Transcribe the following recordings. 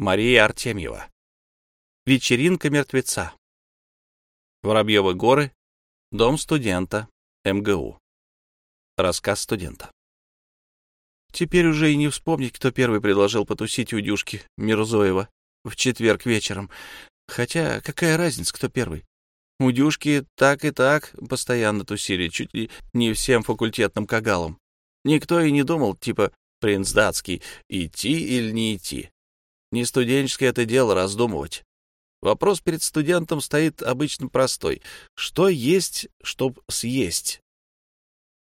Мария Артемьева. Вечеринка мертвеца. Воробьевы горы. Дом студента. МГУ. Рассказ студента. Теперь уже и не вспомнить, кто первый предложил потусить у Дюшки Мирзоева в четверг вечером. Хотя какая разница, кто первый? У Дюшки так и так постоянно тусили, чуть ли не всем факультетным кагалом. Никто и не думал, типа, принц датский, идти или не идти. Не студенческое это дело раздумывать. Вопрос перед студентом стоит обычно простой. Что есть, чтоб съесть?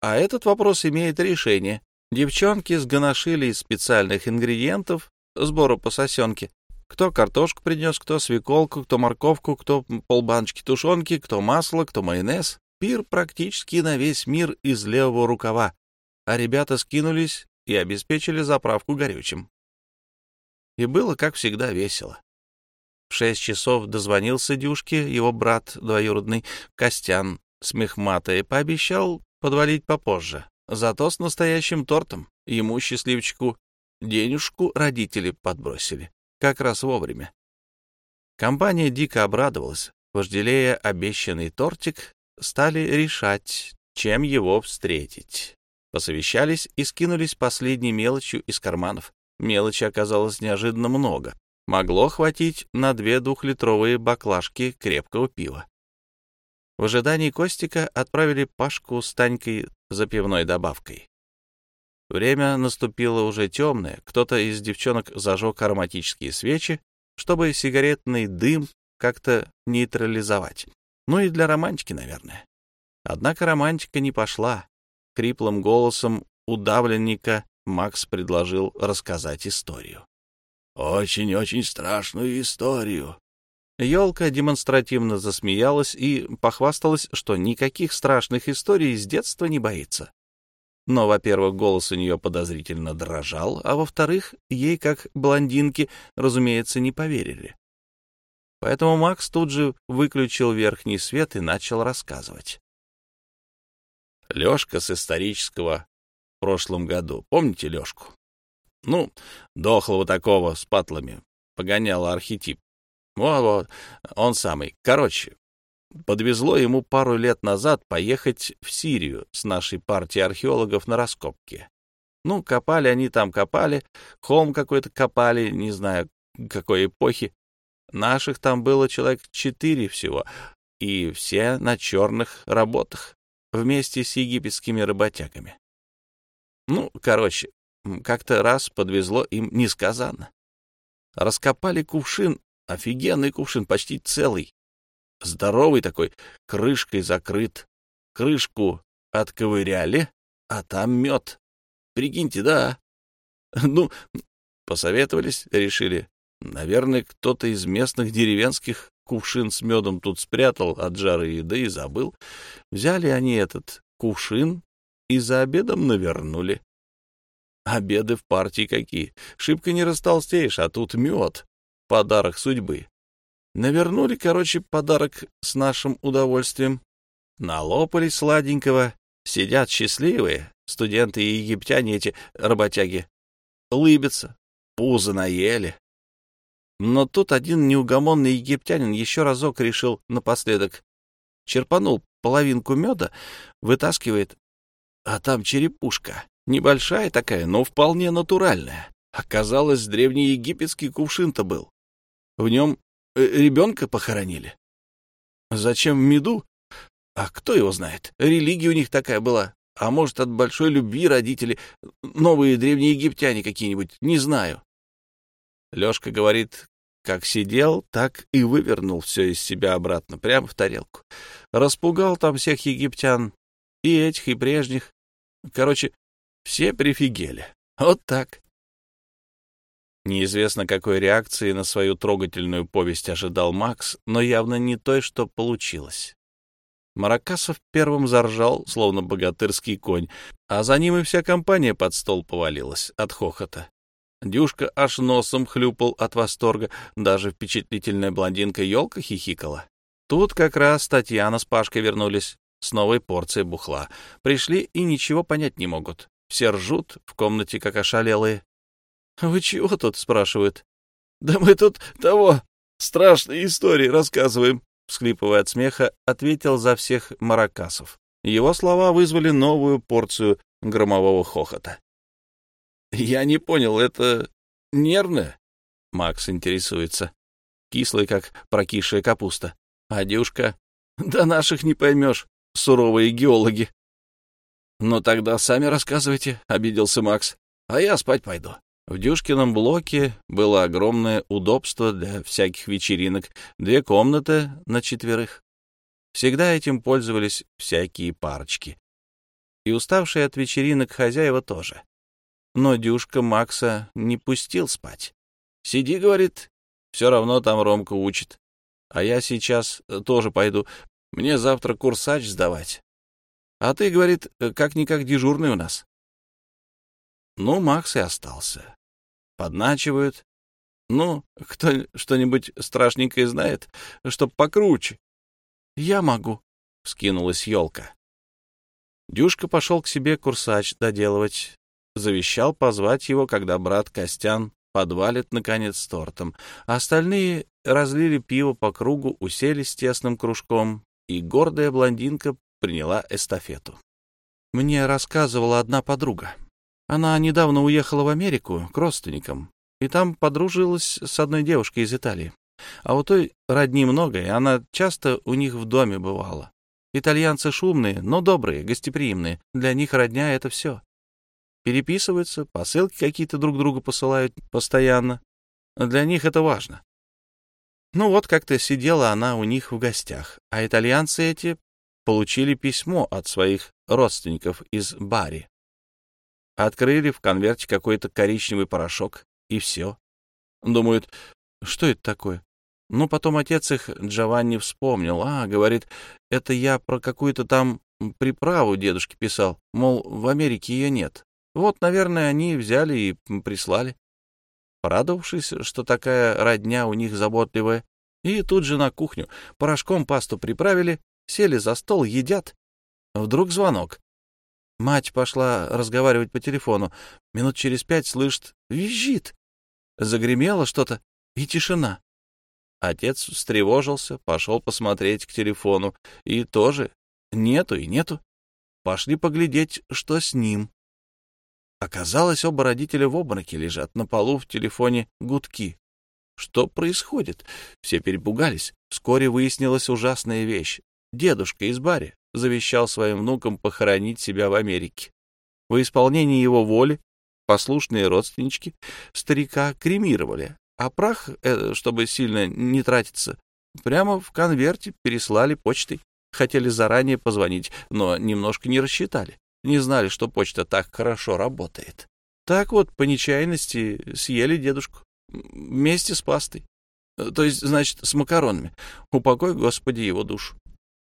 А этот вопрос имеет решение. Девчонки сгоношили из специальных ингредиентов сбора по сосенке. Кто картошку принес, кто свеколку, кто морковку, кто полбаночки тушенки, кто масло, кто майонез. Пир практически на весь мир из левого рукава. А ребята скинулись и обеспечили заправку горючим. И было, как всегда, весело. В шесть часов дозвонился Дюшке его брат двоюродный Костян смехматый, пообещал подвалить попозже. Зато с настоящим тортом ему, счастливчику, денежку родители подбросили. Как раз вовремя. Компания дико обрадовалась. Вожделея обещанный тортик, стали решать, чем его встретить. Посовещались и скинулись последней мелочью из карманов. Мелочи оказалось неожиданно много. Могло хватить на две двухлитровые баклажки крепкого пива. В ожидании Костика отправили Пашку с Танькой за пивной добавкой. Время наступило уже темное. Кто-то из девчонок зажег ароматические свечи, чтобы сигаретный дым как-то нейтрализовать. Ну и для романтики, наверное. Однако романтика не пошла. Криплым голосом удавленника Макс предложил рассказать историю. «Очень-очень страшную историю». Елка демонстративно засмеялась и похвасталась, что никаких страшных историй с детства не боится. Но, во-первых, голос у нее подозрительно дрожал, а во-вторых, ей, как блондинке, разумеется, не поверили. Поэтому Макс тут же выключил верхний свет и начал рассказывать. Лёшка с исторического прошлом году. Помните Лёшку? Ну, дохлого такого с патлами. Погоняла архетип. Вот-вот, он самый. Короче, подвезло ему пару лет назад поехать в Сирию с нашей партией археологов на раскопки. Ну, копали они там, копали, холм какой-то копали, не знаю, какой эпохи. Наших там было человек четыре всего, и все на черных работах, вместе с египетскими работягами. Ну, короче, как-то раз подвезло им несказанно. Раскопали кувшин, офигенный кувшин, почти целый. Здоровый такой, крышкой закрыт. Крышку отковыряли, а там мед. Прикиньте, да. Ну, посоветовались, решили. Наверное, кто-то из местных деревенских кувшин с медом тут спрятал от жары еды и забыл. Взяли они этот кувшин и за обедом навернули. Обеды в партии какие. Шибко не растолстеешь, а тут мед. Подарок судьбы. Навернули, короче, подарок с нашим удовольствием. Налопались сладенького. Сидят счастливые. Студенты и египтяне эти работяги. Лыбятся. Пузо наели. Но тут один неугомонный египтянин еще разок решил напоследок. Черпанул половинку меда, вытаскивает, а там черепушка. Небольшая такая, но вполне натуральная. Оказалось, древнеегипетский кувшин-то был. В нем э, ребенка похоронили. Зачем в меду? А кто его знает? Религия у них такая была. А может, от большой любви родители, новые древние египтяне какие-нибудь, не знаю. Лёшка говорит, как сидел, так и вывернул все из себя обратно, прямо в тарелку. Распугал там всех египтян, и этих, и прежних. Короче, все прифигели. Вот так. Неизвестно, какой реакции на свою трогательную повесть ожидал Макс, но явно не той, что получилось. Маракасов первым заржал, словно богатырский конь, а за ним и вся компания под стол повалилась от хохота. Дюшка аж носом хлюпал от восторга, даже впечатлительная блондинка елка хихикала. Тут как раз Татьяна с Пашкой вернулись с новой порцией бухла. Пришли и ничего понять не могут. Все ржут в комнате, как ошалелые. — Вы чего тут? — спрашивают. Да мы тут того, страшные истории рассказываем, всхлипывая от смеха, ответил за всех маракасов. Его слова вызвали новую порцию громового хохота. «Я не понял, это нервное?» Макс интересуется. Кислый, как прокисшая капуста. А дюшка? Да наших не поймешь, суровые геологи. «Ну тогда сами рассказывайте», — обиделся Макс. «А я спать пойду». В Дюшкином блоке было огромное удобство для всяких вечеринок, две комнаты на четверых. Всегда этим пользовались всякие парочки. И уставшие от вечеринок хозяева тоже. Но Дюшка Макса не пустил спать. «Сиди», — говорит, — «все равно там Ромка учит. А я сейчас тоже пойду. Мне завтра курсач сдавать. А ты, — говорит, — как-никак дежурный у нас». Ну, Макс и остался. Подначивают. Ну, кто что-нибудь страшненькое знает, чтоб покруче. Я могу, — скинулась елка. Дюшка пошел к себе курсач доделывать. Завещал позвать его, когда брат Костян подвалит, наконец, тортом. А остальные разлили пиво по кругу, уселись тесным кружком, и гордая блондинка приняла эстафету. Мне рассказывала одна подруга. Она недавно уехала в Америку к родственникам, и там подружилась с одной девушкой из Италии. А у той родни много, и она часто у них в доме бывала. Итальянцы шумные, но добрые, гостеприимные. Для них родня — это все. Переписываются, посылки какие-то друг другу посылают постоянно. Для них это важно. Ну вот как-то сидела она у них в гостях, а итальянцы эти получили письмо от своих родственников из Бари. Открыли в конверте какой-то коричневый порошок, и все. Думают, что это такое? Ну, потом отец их, Джованни, вспомнил. А, говорит, это я про какую-то там приправу дедушке писал. Мол, в Америке ее нет. Вот, наверное, они взяли и прислали. Порадовавшись, что такая родня у них заботливая, и тут же на кухню порошком пасту приправили, сели за стол, едят. Вдруг звонок. Мать пошла разговаривать по телефону. Минут через пять слышит, визжит. Загремело что-то, и тишина. Отец встревожился, пошел посмотреть к телефону. И тоже нету и нету. Пошли поглядеть, что с ним. Оказалось, оба родителя в обмороке лежат, на полу в телефоне гудки. Что происходит? Все перепугались. Вскоре выяснилась ужасная вещь. Дедушка из Бари завещал своим внукам похоронить себя в Америке. В исполнении его воли послушные родственнички старика кремировали, а прах, э, чтобы сильно не тратиться, прямо в конверте переслали почтой. Хотели заранее позвонить, но немножко не рассчитали. Не знали, что почта так хорошо работает. Так вот, по нечаянности съели дедушку. Вместе с пастой. То есть, значит, с макаронами. Упокой, Господи, его душу.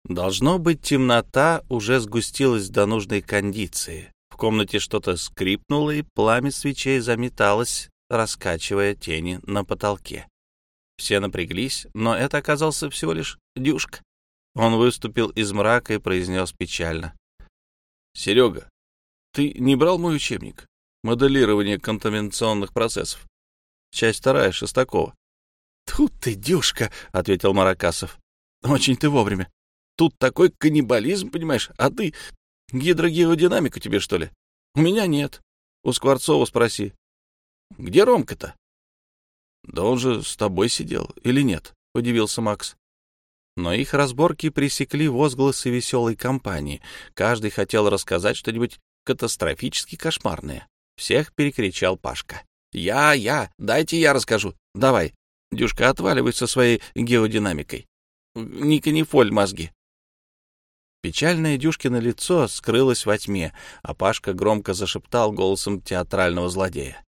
Должно быть, темнота уже сгустилась до нужной кондиции. В комнате что-то скрипнуло, и пламя свечей заметалось, раскачивая тени на потолке. Все напряглись, но это оказался всего лишь Дюшка. Он выступил из мрака и произнес печально. — Серега, ты не брал мой учебник? Моделирование контаминационных процессов. Часть вторая, Шестакова. — Тут ты, Дюшка, — ответил Маракасов. — Очень ты вовремя. Тут такой каннибализм, понимаешь, а ты... Гидрогеодинамику тебе, что ли? У меня нет. У Скворцова спроси. Где Ромка-то? Да он же с тобой сидел, или нет? Удивился Макс. Но их разборки пресекли возгласы веселой компании. Каждый хотел рассказать что-нибудь катастрофически кошмарное. Всех перекричал Пашка. «Я, я, дайте я расскажу. Давай». Дюшка отваливает со своей геодинамикой. Не канифоль мозги. Печальное Дюшкино лицо скрылось во тьме, а Пашка громко зашептал голосом театрального злодея.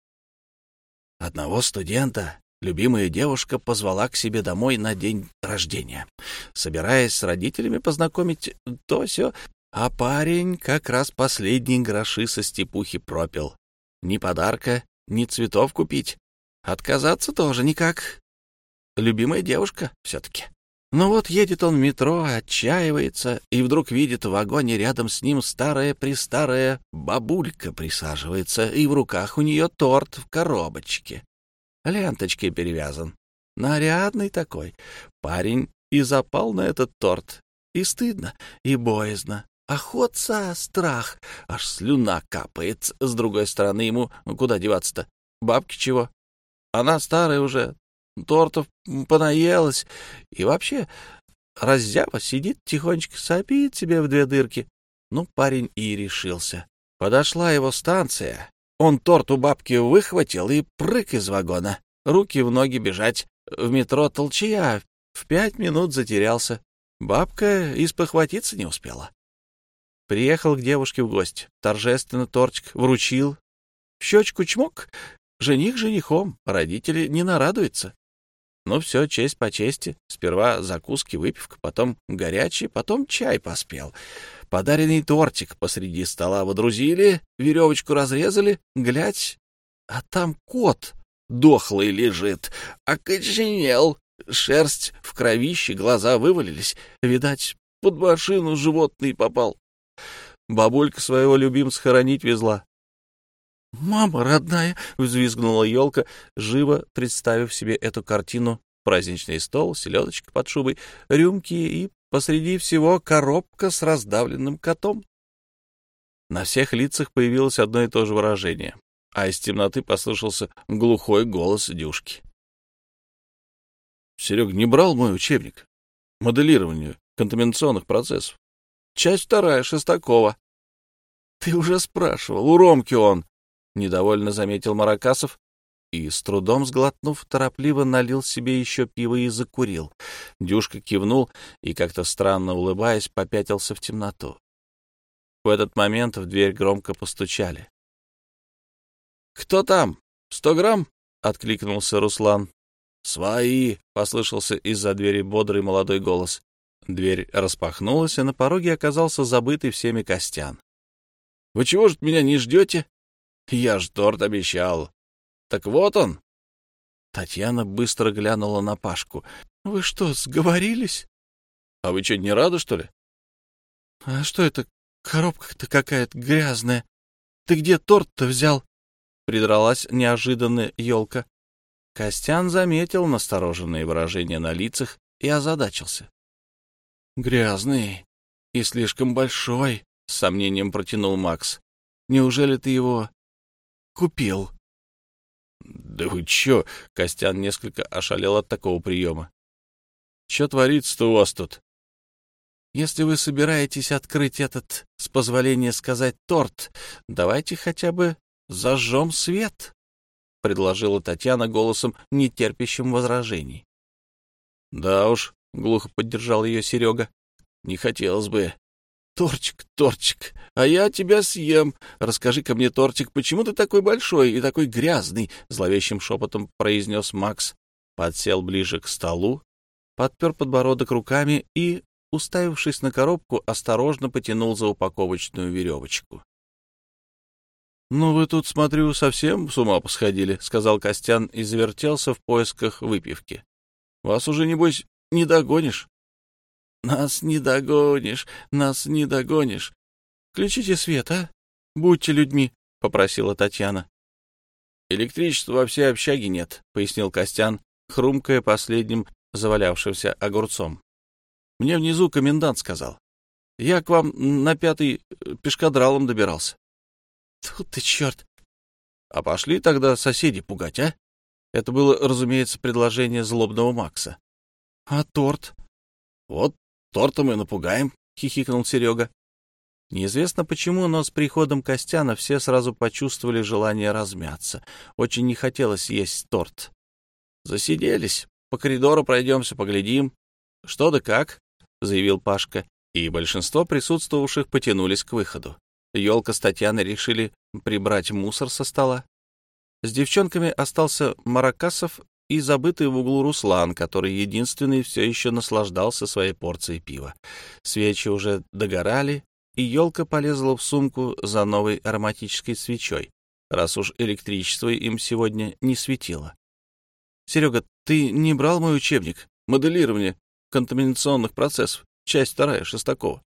Одного студента любимая девушка позвала к себе домой на день рождения, собираясь с родителями познакомить то все, а парень как раз последние гроши со степухи пропил. Ни подарка, ни цветов купить. Отказаться тоже никак. Любимая девушка все-таки. Но вот едет он в метро, отчаивается, и вдруг видит в вагоне рядом с ним старая-престарая бабулька присаживается, и в руках у нее торт в коробочке. Ленточкой перевязан. Нарядный такой. Парень и запал на этот торт. И стыдно, и боязно. Охотца, страх. Аж слюна капает. С другой стороны ему куда деваться-то? Бабки чего? Она старая уже, тортов понаелась. И вообще, раззява сидит тихонечко, сопит себе в две дырки. Ну, парень и решился. Подошла его станция. Он торт у бабки выхватил и прыг из вагона. Руки в ноги бежать. В метро толчья. В пять минут затерялся. Бабка испохватиться не успела. Приехал к девушке в гости. Торжественно тортик вручил. В щечку чмок. Жених женихом. Родители не нарадуются. Ну все, честь по чести. Сперва закуски, выпивка, потом горячий, потом чай поспел. Подаренный тортик посреди стола водрузили, веревочку разрезали, глядь, а там кот дохлый лежит, окоченел, шерсть в кровище, глаза вывалились. Видать, под машину животный попал. Бабулька своего любимца хоронить везла. «Мама родная!» — взвизгнула елка, живо представив себе эту картину. Праздничный стол, селедочка под шубой, рюмки и посреди всего коробка с раздавленным котом. На всех лицах появилось одно и то же выражение, а из темноты послышался глухой голос Дюшки. Серег не брал мой учебник моделированию контаминационных процессов. Часть вторая, Шестакова. — Ты уже спрашивал, у Ромки он, — недовольно заметил Маракасов и, с трудом сглотнув, торопливо налил себе еще пиво и закурил. Дюшка кивнул и, как-то странно улыбаясь, попятился в темноту. В этот момент в дверь громко постучали. — Кто там? Сто грамм? — откликнулся Руслан. «Свои!» — послышался из-за двери бодрый молодой голос. Дверь распахнулась, и на пороге оказался забытый всеми Костян. «Вы чего же меня не ждете?» «Я ж торт обещал. Так вот он!» Татьяна быстро глянула на Пашку. «Вы что, сговорились?» «А вы что, не рады, что ли?» «А что это? Коробка-то какая-то грязная. Ты где торт-то взял?» Придралась неожиданно елка. Костян заметил настороженные выражения на лицах и озадачился. «Грязный и слишком большой», — с сомнением протянул Макс. «Неужели ты его купил?» «Да вы чё?» — Костян несколько ошалел от такого приема. «Чё творится-то у вас тут?» «Если вы собираетесь открыть этот, с позволения сказать, торт, давайте хотя бы зажжем свет», — предложила Татьяна голосом, нетерпящим возражений. «Да уж», — глухо поддержал ее Серега, — «не хотелось бы». «Торчик, Торчик, а я тебя съем. Расскажи-ка мне, Торчик, почему ты такой большой и такой грязный?» — зловещим шепотом произнес Макс. Подсел ближе к столу, подпер подбородок руками и, уставившись на коробку, осторожно потянул за упаковочную веревочку. «Ну, вы тут, смотрю, совсем с ума посходили», — сказал Костян и завертелся в поисках выпивки. «Вас уже, небось, не догонишь». «Нас не догонишь, нас не догонишь. Включите свет, а? Будьте людьми», — попросила Татьяна. «Электричества во всей общаге нет», — пояснил Костян, хрумкая последним завалявшимся огурцом. «Мне внизу комендант сказал. Я к вам на пятый пешкадралом добирался». Тут ты черт! А пошли тогда соседи пугать, а? Это было, разумеется, предложение злобного Макса. А торт? Вот тортом и напугаем, хихикнул Серега. Неизвестно почему, но с приходом Костяна все сразу почувствовали желание размяться. Очень не хотелось есть торт. Засиделись. По коридору пройдемся, поглядим. Что да как, — заявил Пашка, и большинство присутствовавших потянулись к выходу. Елка с Татьяной решили прибрать мусор со стола. С девчонками остался Маракасов и забытый в углу Руслан, который единственный все еще наслаждался своей порцией пива. Свечи уже догорали, и елка полезла в сумку за новой ароматической свечой, раз уж электричество им сегодня не светило. — Серега, ты не брал мой учебник? Моделирование контаминационных процессов, часть вторая, Шестакова.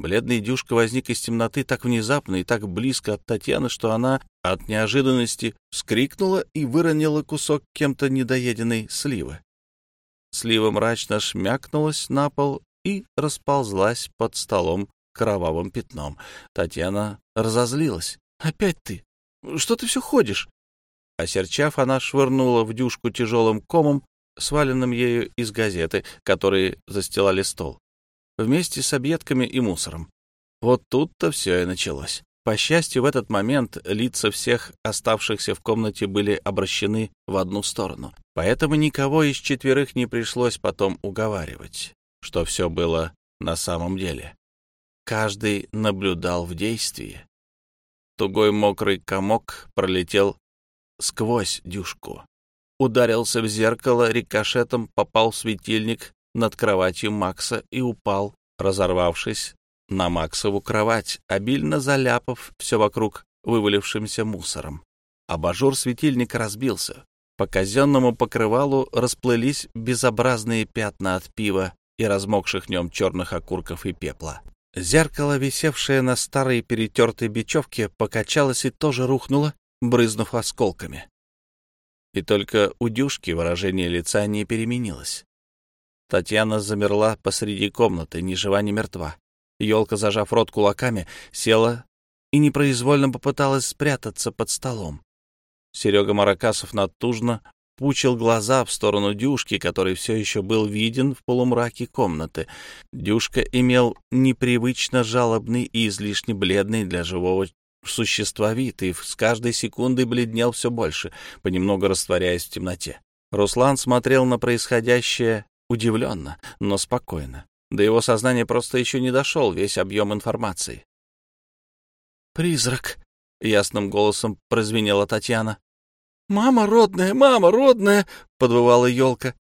Бледный Дюшка возник из темноты так внезапно и так близко от Татьяны, что она от неожиданности вскрикнула и выронила кусок кем-то недоеденной сливы. Слива мрачно шмякнулась на пол и расползлась под столом кровавым пятном. Татьяна разозлилась. «Опять ты? Что ты все ходишь?» Осерчав, она швырнула в Дюшку тяжелым комом, сваленным ею из газеты, которые застилали стол вместе с объедками и мусором. Вот тут-то все и началось. По счастью, в этот момент лица всех оставшихся в комнате были обращены в одну сторону, поэтому никого из четверых не пришлось потом уговаривать, что все было на самом деле. Каждый наблюдал в действии. Тугой мокрый комок пролетел сквозь дюшку, ударился в зеркало, рикошетом попал в светильник над кроватью Макса и упал, разорвавшись на Максову кровать, обильно заляпав все вокруг вывалившимся мусором. Абажур светильника разбился. По казенному покрывалу расплылись безобразные пятна от пива и размокших в нем черных окурков и пепла. Зеркало, висевшее на старой перетертой бечевке, покачалось и тоже рухнуло, брызнув осколками. И только у Дюшки выражение лица не переменилось. Татьяна замерла посреди комнаты, ни жива, ни мертва. Елка, зажав рот кулаками, села и непроизвольно попыталась спрятаться под столом. Серега Маракасов натужно пучил глаза в сторону Дюшки, который все еще был виден в полумраке комнаты. Дюшка имел непривычно жалобный и излишне бледный для живого существа вид, и с каждой секундой бледнел все больше, понемногу растворяясь в темноте. Руслан смотрел на происходящее удивленно, но спокойно. До его сознания просто еще не дошел весь объем информации. «Призрак!» — ясным голосом прозвенела Татьяна. «Мама родная, мама родная!» — подвывала елка.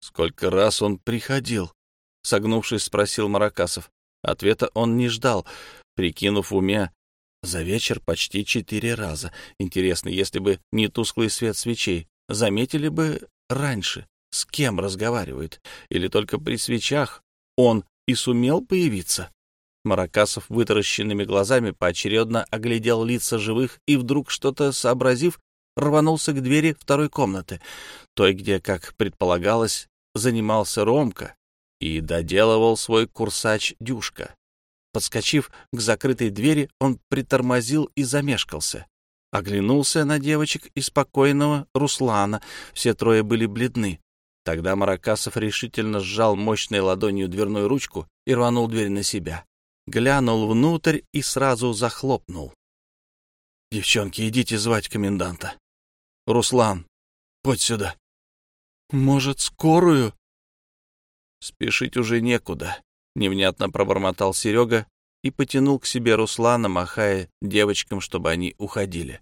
«Сколько раз он приходил?» — согнувшись, спросил Маракасов. Ответа он не ждал, прикинув в уме. За вечер почти четыре раза. Интересно, если бы не тусклый свет свечей, заметили бы раньше с кем разговаривает, или только при свечах он и сумел появиться. Маракасов вытаращенными глазами поочередно оглядел лица живых и вдруг, что-то сообразив, рванулся к двери второй комнаты, той, где, как предполагалось, занимался Ромка и доделывал свой курсач Дюшка. Подскочив к закрытой двери, он притормозил и замешкался. Оглянулся на девочек и спокойного Руслана. Все трое были бледны. Тогда Маракасов решительно сжал мощной ладонью дверную ручку и рванул дверь на себя. Глянул внутрь и сразу захлопнул. — Девчонки, идите звать коменданта. — Руслан, подь сюда. — Может, скорую? — Спешить уже некуда, — невнятно пробормотал Серега и потянул к себе Руслана, махая девочкам, чтобы они уходили.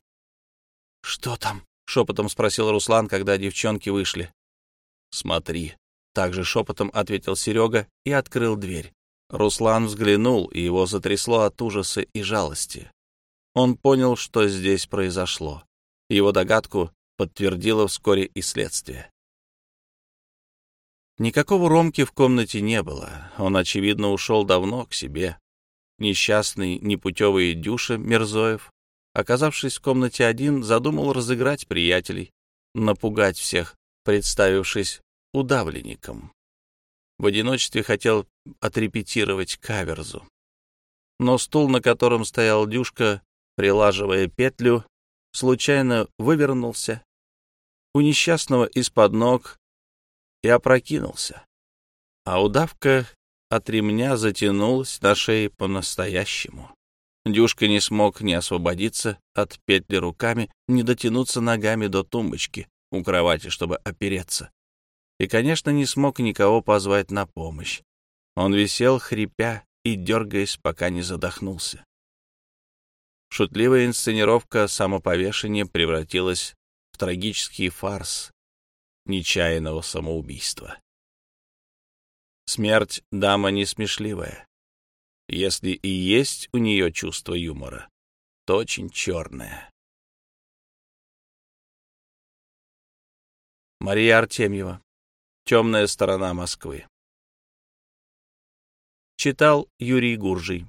— Что там? — шепотом спросил Руслан, когда девчонки вышли. «Смотри», — также шепотом ответил Серега и открыл дверь. Руслан взглянул, и его затрясло от ужаса и жалости. Он понял, что здесь произошло. Его догадку подтвердило вскоре и следствие. Никакого Ромки в комнате не было. Он, очевидно, ушел давно к себе. Несчастный, непутевый Дюша Мерзоев, оказавшись в комнате один, задумал разыграть приятелей, напугать всех, представившись удавленником. В одиночестве хотел отрепетировать каверзу. Но стул, на котором стоял Дюшка, прилаживая петлю, случайно вывернулся у несчастного из-под ног и опрокинулся. А удавка от ремня затянулась на шее по-настоящему. Дюшка не смог ни освободиться от петли руками, ни дотянуться ногами до тумбочки, у кровати, чтобы опереться. И, конечно, не смог никого позвать на помощь. Он висел, хрипя и дергаясь, пока не задохнулся. Шутливая инсценировка самоповешения превратилась в трагический фарс нечаянного самоубийства. Смерть — дама несмешливая. Если и есть у нее чувство юмора, то очень черное. Мария Артемьева. Темная сторона Москвы. Читал Юрий Гуржий.